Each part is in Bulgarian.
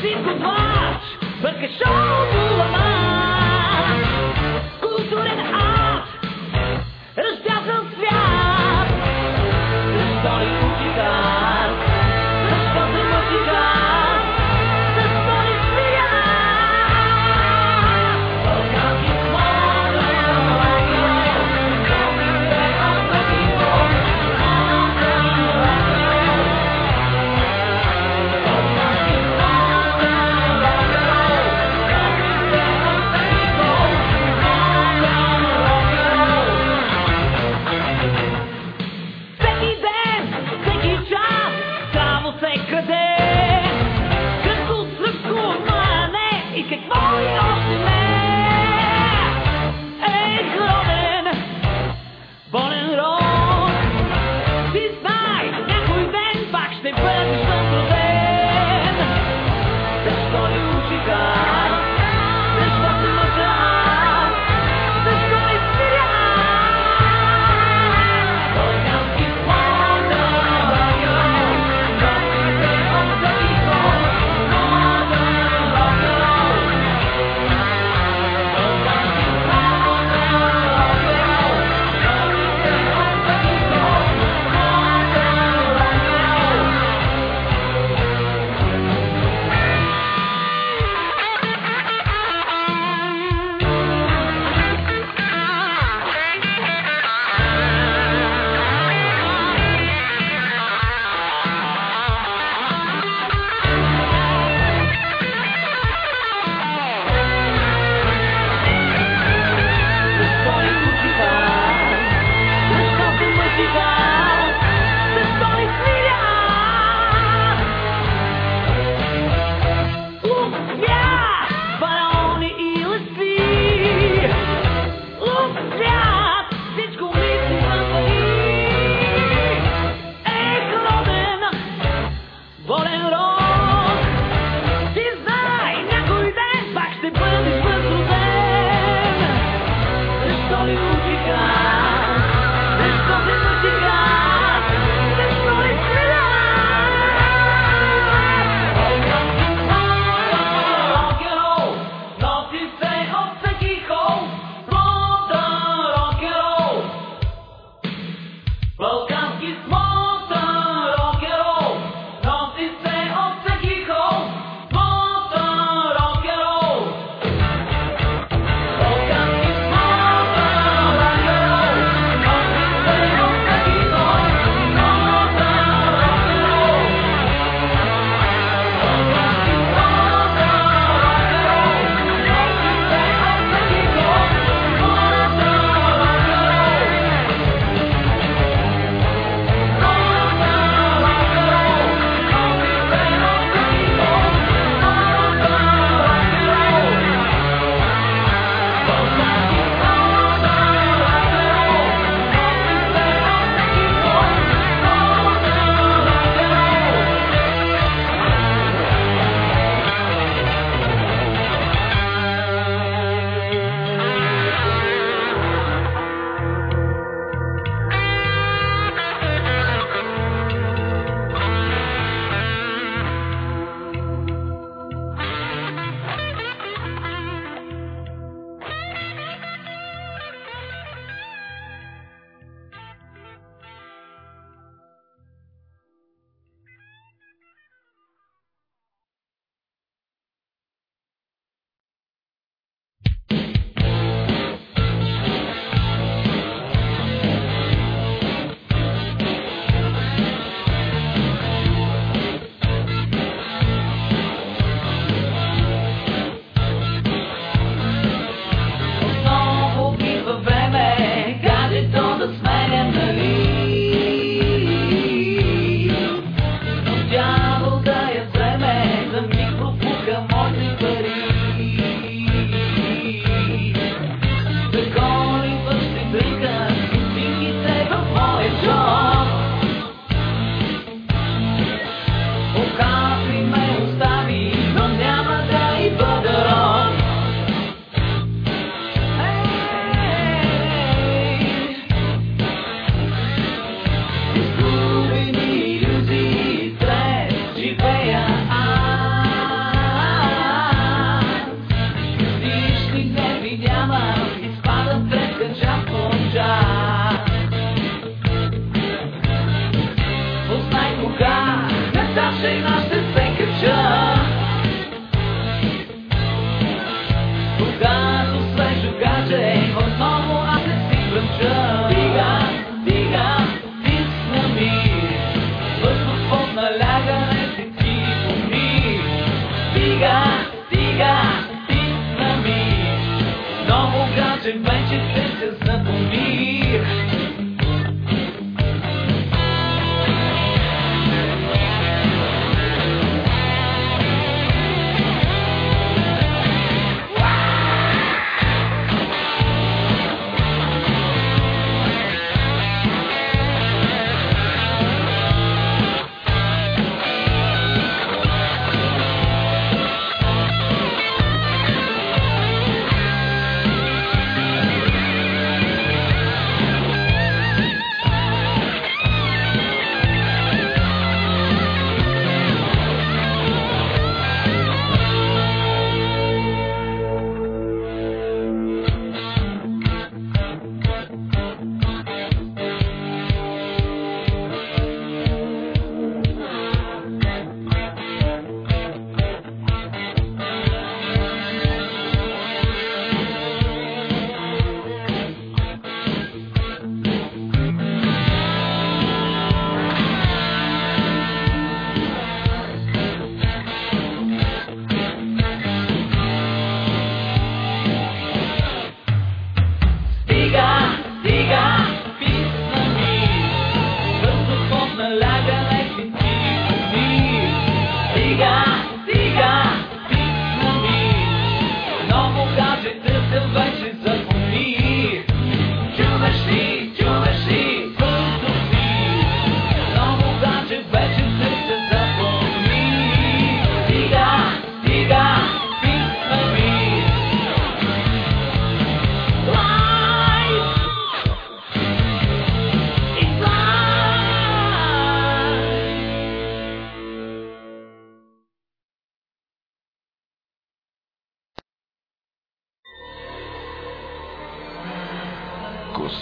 Sinto mais Porque sou tu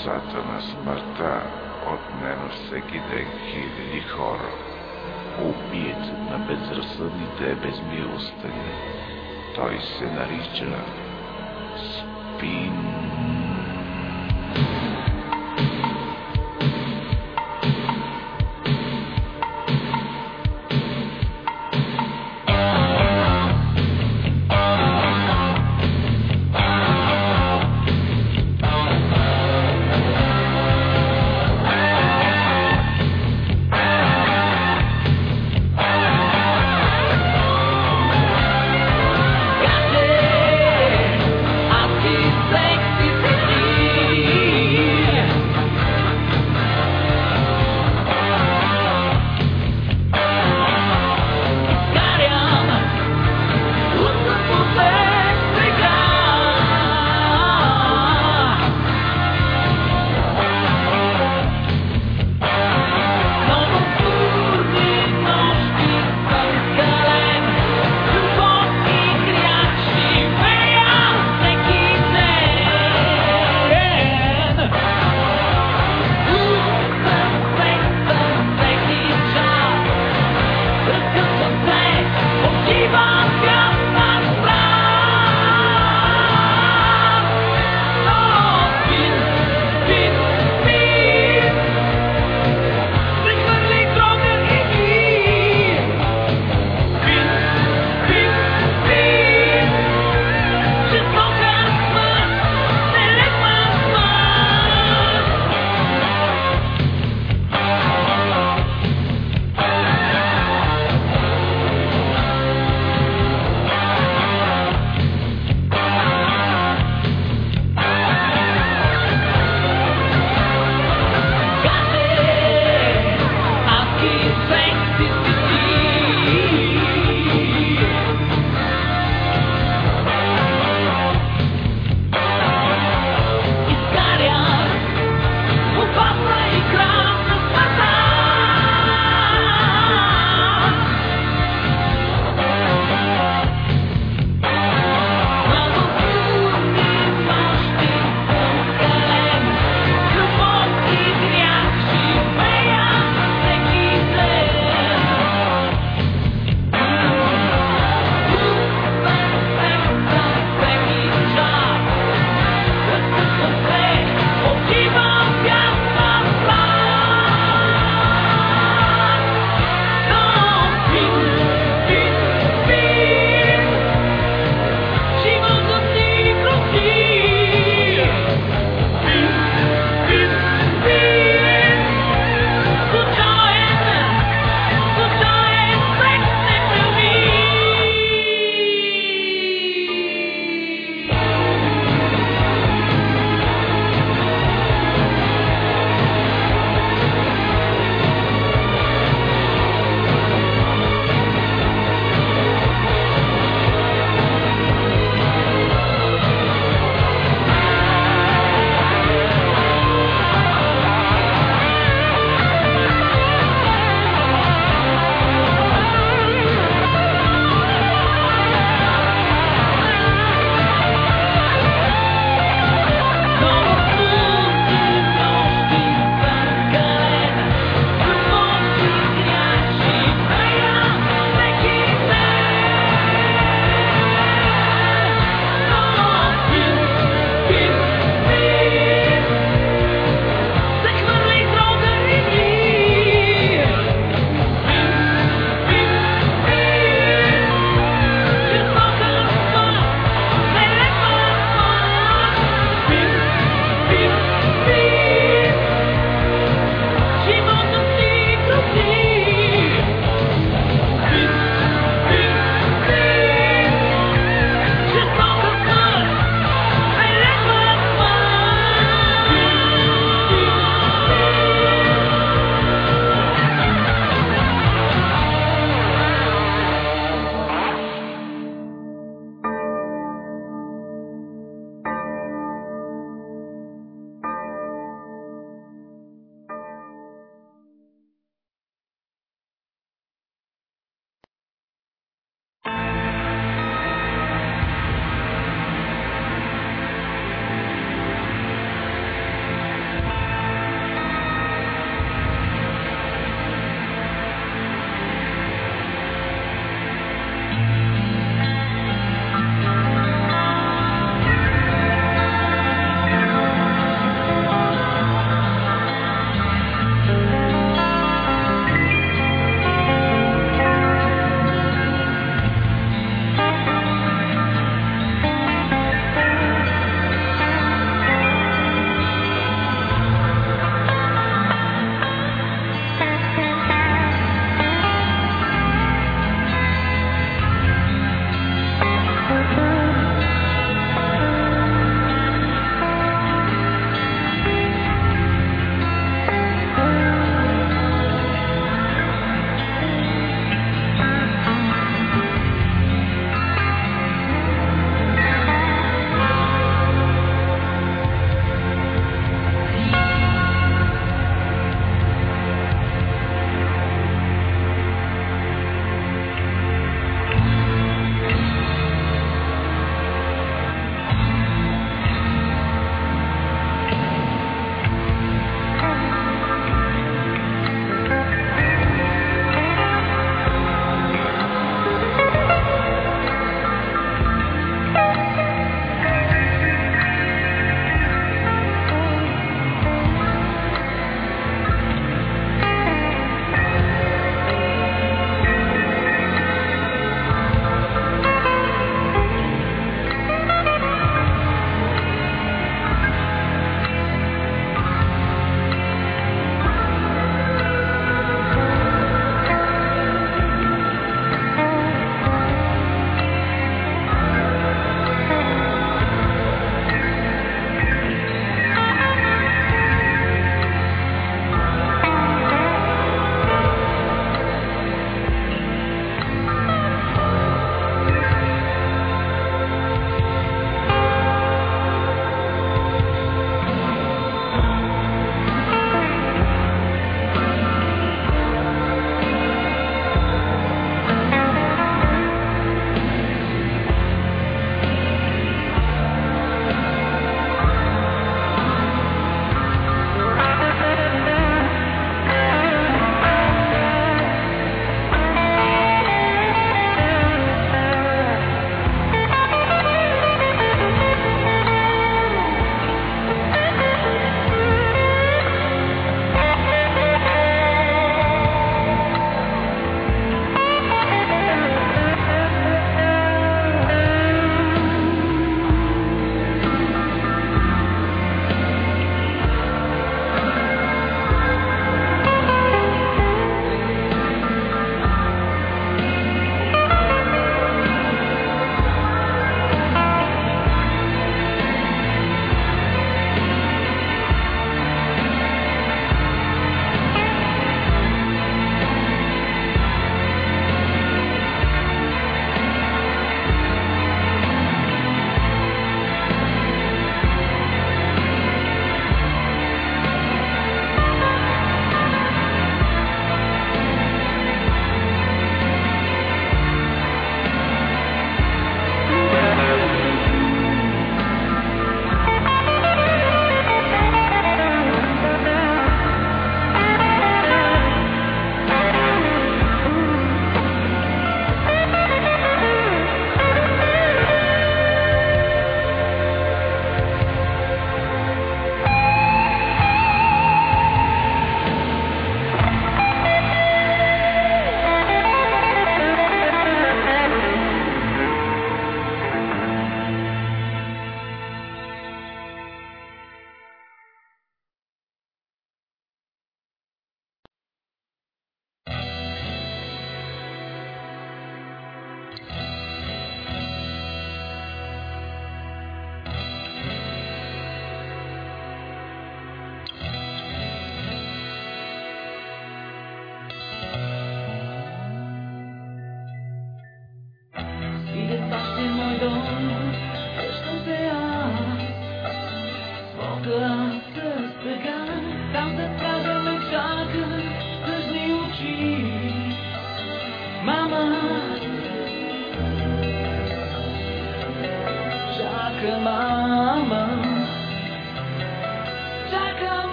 косата на смъртта отнема всеки ден хиляди хора. Убиецът на безразсъдните е безмилостен. Той се нарича Спин.